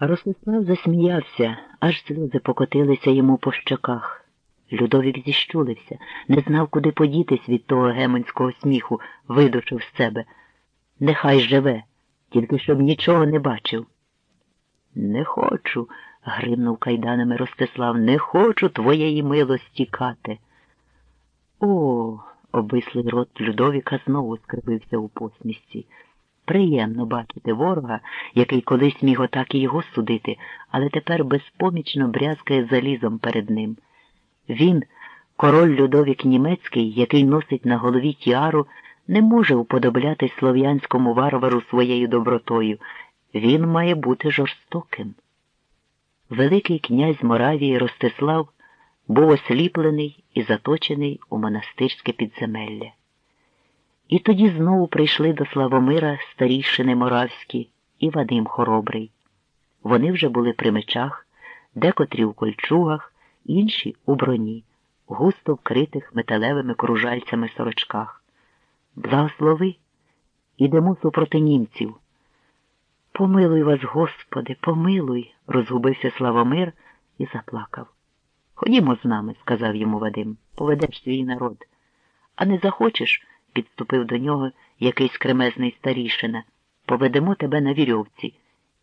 Ростислав засміявся, аж сльози покотилися йому по щоках. Людовік зіщулився, не знав, куди подітись від того гемонського сміху, видушив з себе. Нехай живе, тільки щоб нічого не бачив. Не хочу, гримнув кайданами Ростислав, не хочу твоєї милості кати. О, обвислий рот Людовіка знову скривився у посмішці. Приємно бачити ворога, який колись міг отак і його судити, але тепер безпомічно брязкає залізом перед ним. Він, король Людовік Німецький, який носить на голові тіару, не може уподоблятись слов'янському варвару своєю добротою. Він має бути жорстоким. Великий князь Моравії Ростислав був осліплений і заточений у монастирське підземелля. І тоді знову прийшли до Славомира старішини Моравські і Вадим Хоробрий. Вони вже були при мечах, декотрі у кольчугах, інші у броні, густо вкритих металевими кружальцями сорочках. Благослови, ідемо супроти німців. Помилуй вас, Господи, помилуй, розгубився Славомир і заплакав. Ходімо з нами, сказав йому Вадим, поведеш свій народ. А не захочеш, підступив до нього якийсь кремезний старішина, поведемо тебе на вірьовці,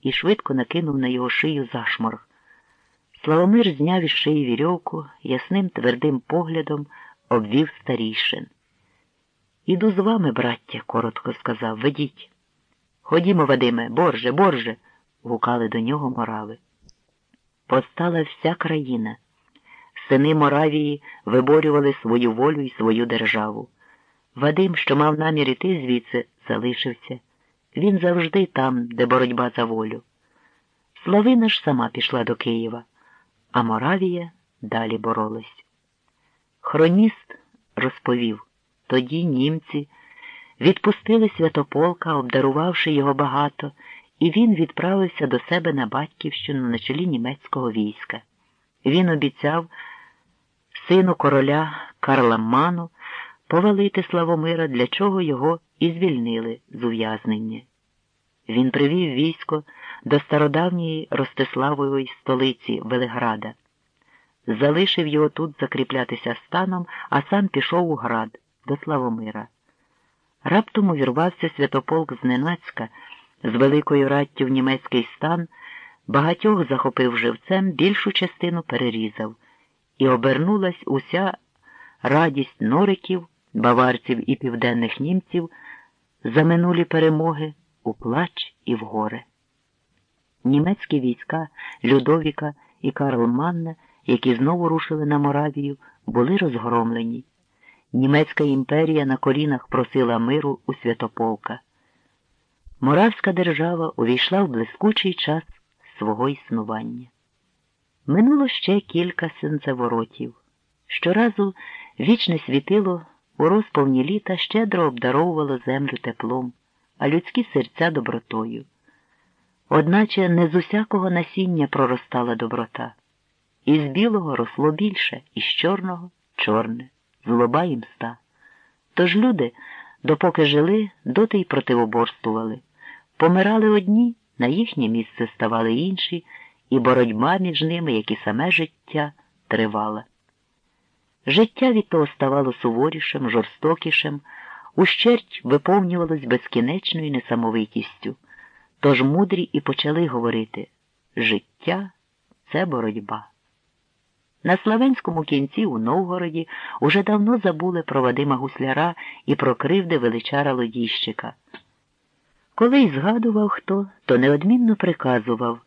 і швидко накинув на його шию зашморг. Славомир зняв із шиї вірьовку, ясним твердим поглядом обвів старішин. Іду з вами, браття, коротко сказав, ведіть. Ходімо, Вадиме, борже, борже, гукали до нього морави. Постала вся країна. Сини Моравії виборювали свою волю і свою державу. Вадим, що мав намір іти звідси, залишився. Він завжди там, де боротьба за волю. Славина ж сама пішла до Києва, а Моравія далі боролась. Хроніст розповів, тоді німці відпустили святополка, обдарувавши його багато, і він відправився до себе на батьківщину на чолі німецького війська. Він обіцяв сину короля Карла Ману повалити Славомира, для чого його і звільнили з ув'язнення. Він привів військо до стародавньої Ростиславової столиці Велиграда, залишив його тут закріплятися станом, а сам пішов у град до Славомира. Раптом увірвався святополк зненацька, з великою раттю в німецький стан, багатьох захопив живцем, більшу частину перерізав, і обернулась уся радість нориків, баварців і південних німців за минулі перемоги у плач і в горе. Німецькі війська Людовіка і Карл Манна, які знову рушили на Моравію, були розгромлені. Німецька імперія на колінах просила миру у святополка. Моравська держава увійшла в блискучий час свого існування. Минуло ще кілька сенцеворотів. Щоразу вічне світило у розповні літа щедро обдаровувало землю теплом, а людські серця добротою. Одначе не з усякого насіння проростала доброта. Із білого росло більше, із чорного чорне злоба і мста. Тож люди, допоки жили, доти й противоборствували. Помирали одні, на їхнє місце ставали інші, і боротьба між ними, як і саме життя, тривала. Життя від того ставало суворішим, жорстокішим, ущерть виповнювалось безкінечною несамовитістю. Тож мудрі і почали говорити життя це боротьба. На Славенському кінці у Новгороді уже давно забули про Вадима Гусляра і про кривди величара Лодіщика. Коли й згадував хто, то неодмінно приказував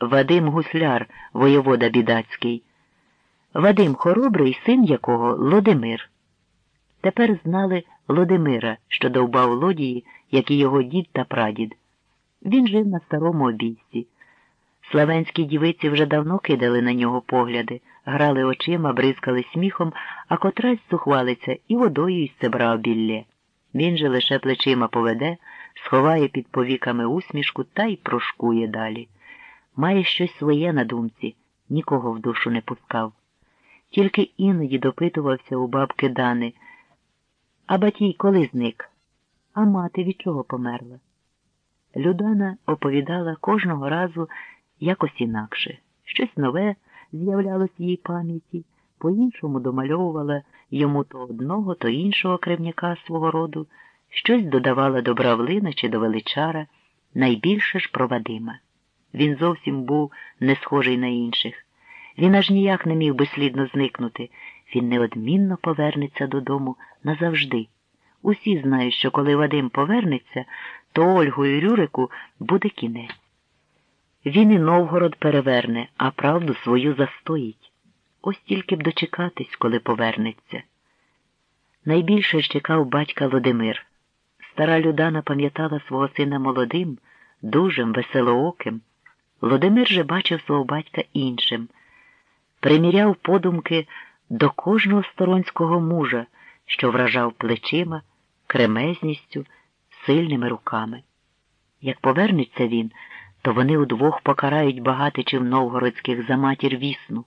Вадим Гусляр, воєвода бідацький, Вадим Хоробрий, син якого Лодимир. Тепер знали Лодимира, що довбав лодії, як і його дід та прадід. Він жив на старому обійсті. Славенські дівиці вже давно кидали на нього погляди, грали очима, бризкали сміхом, а котрась сухвалиться і водою із цебра обіллє. Він же лише плечима поведе, сховає під повіками усмішку та й прошкує далі. Має щось своє на думці, нікого в душу не пускав. Тільки іноді допитувався у бабки Дани. А батій коли зник? А мати від чого померла? Людана оповідала кожного разу якось інакше. Щось нове з'являлось в її пам'яті, по-іншому домальовувала йому то одного, то іншого кривняка свого роду, щось додавала до бравлина чи до величара, найбільше ж про Вадима. Він зовсім був не схожий на інших. Він аж ніяк не міг безслідно зникнути. Він неодмінно повернеться додому назавжди. Усі знають, що коли Вадим повернеться, то Ольгу і Рюрику буде кінець. Він і Новгород переверне, а правду свою застоїть. Ось тільки б дочекатись, коли повернеться. Найбільше чекав батька Володимир. Стара Людана пам'ятала свого сина молодим, дужим, веселооким. Володимир же бачив свого батька іншим, приміряв подумки до кожного сторонського мужа, що вражав плечима, кремезністю, сильними руками. Як повернеться він, то вони удвох покарають багатичів новгородських за матір вісну.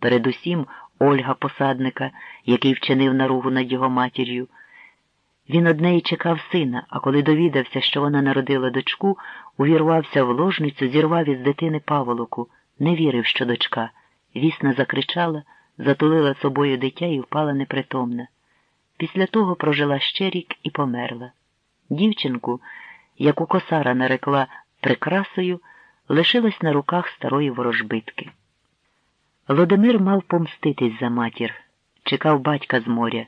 Передусім Ольга посадника, який вчинив наругу над його матір'ю. Він од неї чекав сина, а коли довідався, що вона народила дочку, увірвався в ложницю, зірвав із дитини паволоку, не вірив, що дочка. Вісна закричала, затулила собою дитя і впала непритомна. Після того прожила ще рік і померла. Дівчинку, яку косара нарекла прикрасою, лишилась на руках старої ворожбитки. Володимир мав помститись за матір, чекав батька з моря.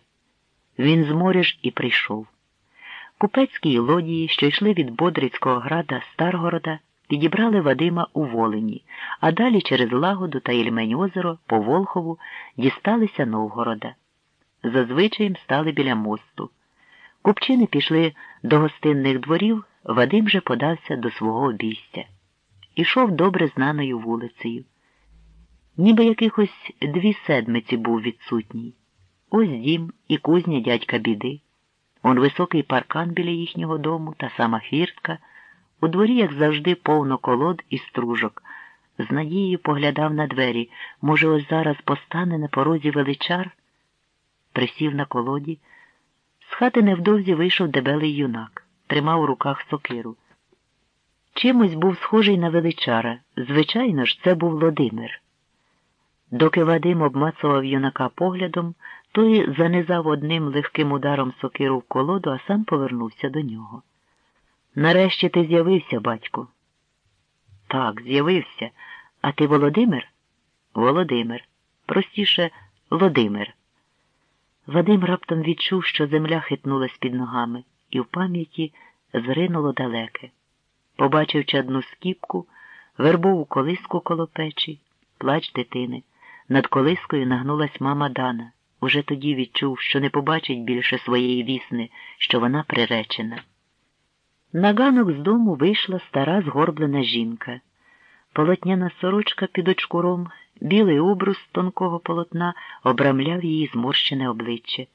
Він з моря ж і прийшов. Купецькі лодії, що йшли від Бодрицького града Старгорода, підібрали Вадима у Волині, а далі через Лагоду та Ільмень озеро по Волхову дісталися Новгорода. Зазвичаєм стали біля мосту. Купчини пішли до гостинних дворів, Вадим же подався до свого обійстя. Ішов добре знаною вулицею. Ніби якихось дві седмиці був відсутній. Ось дім і кузня дядька біди. Он високий паркан біля їхнього дому та сама фіртка. У дворі, як завжди, повно колод і стружок. З надією поглядав на двері. Може, ось зараз постане на порозі величар? Присів на колоді. З хати невдовзі вийшов дебелий юнак, тримав у руках сокиру. Чимось був схожий на величара. Звичайно ж, це був Володимир. Доки Вадим обмацував юнака поглядом, той занизав одним легким ударом сокиру в колоду, а сам повернувся до нього. Нарешті ти з'явився, батьку. Так, з'явився. А ти Володимир? Володимир. Простіше, Володимир. Вадим раптом відчув, що земля хитнулась під ногами, і в пам'яті зринуло далеке. Побачив чадну скіпку, вербову колиску коло печі, плач дитини. Над колискою нагнулась мама Дана. Уже тоді відчув, що не побачить більше своєї вісни, що вона приречена. На ганок з дому вийшла стара згорблена жінка. Полотняна сорочка під очкуром, білий обрус тонкого полотна обрамляв її зморщене обличчя.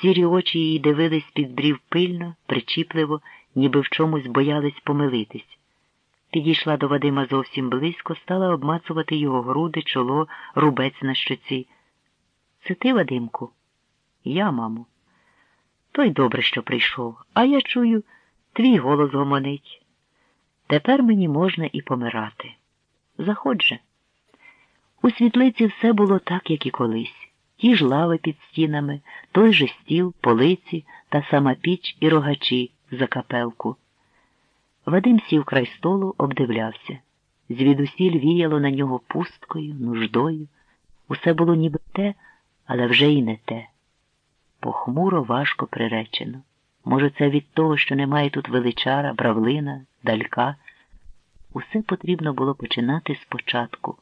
Сірі очі її дивились під брів пильно, причіпливо, ніби в чомусь боялись помилитись. Підійшла до Вадима зовсім близько, стала обмацувати його груди, чоло, рубець на щоці. Це ти, Вадимку? Я, мамо. Той добре, що прийшов, а я чую, твій голос гомонить. Тепер мені можна і помирати. Заходь. У світлиці все було так, як і колись. Ті ж лави під стінами, той же стіл, полиці та сама піч і рогачі за капелку. Вадим сів край столу, обдивлявся. Звідусіль віяло на нього пусткою, нуждою. Усе було ніби те, але вже й не те. Похмуро, важко приречено. Може, це від того, що немає тут величара, бравлина, далька. Усе потрібно було починати спочатку.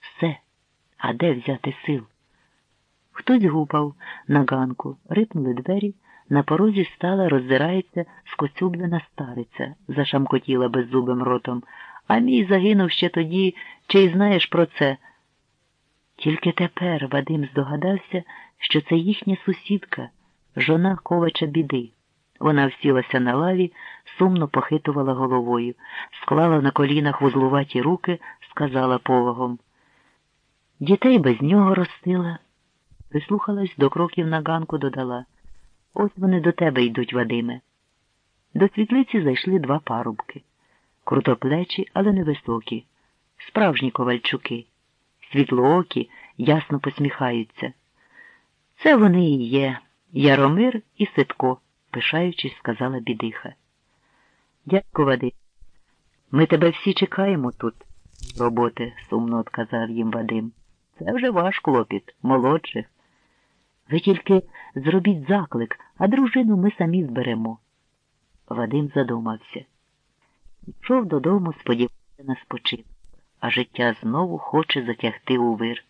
Все, а де взяти сил? Хтось гупав на ганку, рипнули двері. На порозі стала, роззирається скоцюблена стариця, зашамкотіла беззубим ротом. А мій загинув ще тоді, чи й знаєш про це? Тільки тепер Вадим здогадався, що це їхня сусідка, жона ковача біди. Вона всілася на лаві, сумно похитувала головою, склала на колінах вузлуваті руки, сказала повагом. Дітей без нього ростила. Прислухалась до кроків на ганку, додала. Ось вони до тебе йдуть, Вадиме. До світлиці зайшли два парубки. Крутоплечі, але невисокі, справжні ковальчуки, світлоокі, ясно посміхаються. Це вони і є Яромир і Ситко, пишаючись, сказала бідиха. Дядько Вадим, ми тебе всі чекаємо тут, роботи, сумно отказав їм Вадим. Це вже ваш клопіт, молодших. Ви тільки зробіть заклик, а дружину ми самі зберемо. Вадим задумався. Йшов додому, сподівався на спочинок, а життя знову хоче затягти у вир.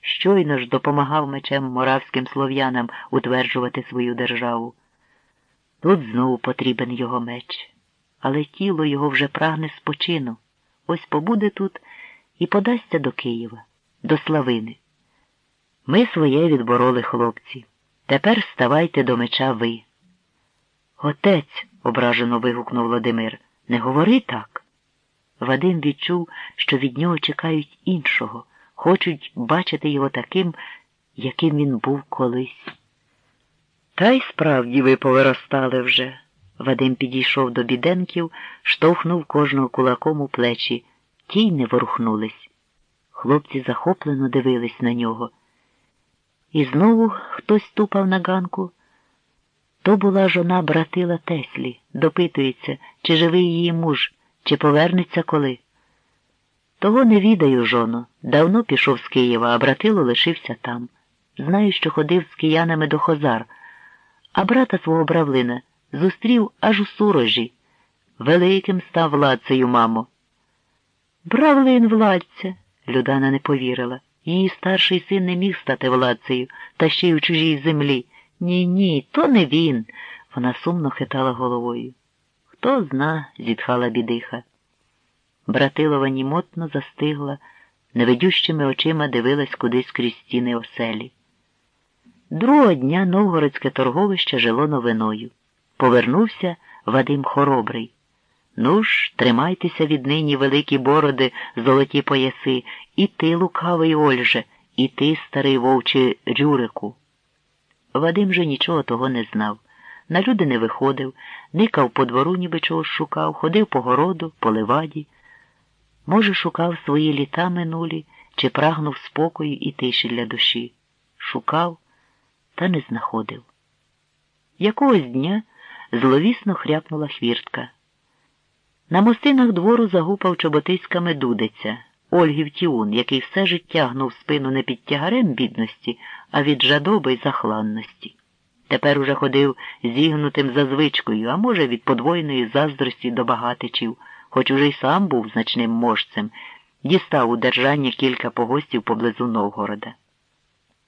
Щойно ж допомагав мечем моравським слов'янам утверджувати свою державу. Тут знову потрібен його меч, але тіло його вже прагне спочину. Ось побуде тут і подасться до Києва, до Славини. Ми своє відбороли, хлопці. Тепер ставайте до меча ви. Отець, ображено вигукнув Володимир, не говори так. Вадим відчув, що від нього чекають іншого, хочуть бачити його таким, яким він був колись. Та й справді ви повиростали вже. Вадим підійшов до біденків, штовхнув кожного кулаком у плечі, ті й не ворухнулись. Хлопці захоплено дивились на нього. І знову хтось ступав на ганку. То була жона братила Теслі, допитується, чи живий її муж, чи повернеться коли. Того не відаю, жоно. Давно пішов з Києва, а братило лишився там. Знаю, що ходив з киянами до Хозар, брата свого бравлина зустрів аж у сурожі. Великим став владцею, мамо. Бравлин владця, Людана не повірила. Її старший син не міг стати владцею, та ще й у чужій землі. Ні, ні, то не він. Вона сумно хитала головою. Хто зна, зітхала бідиха. Братилова німотно застигла, невидющими очима дивилась кудись крізь стіни оселі. Другого дня новгородське торговище жило новиною. Повернувся Вадим Хоробрий. Ну ж, тримайтеся віднині великі бороди, золоті пояси, і ти, лукавий Ольже, і ти, старий вовче Рюрику. Вадим же нічого того не знав. На люди не виходив, никав по двору, ніби чогось шукав, ходив по городу, по леваді. Може, шукав свої літа минулі чи прагнув спокою і тиші для душі. Шукав, та не знаходив. Якогось дня зловісно хряпнула хвіртка. На мостинах двору загупав чоботиськами дудиця, Ольгів Тіун, який все життя гнув спину не під тягарем бідності, а від жадоби й захланності. Тепер уже ходив зігнутим за звичкою, а може, від подвоєної заздрості до багатичів, хоч уже й сам був значним можцем, дістав у держання кілька погостів поблизу Новгорода.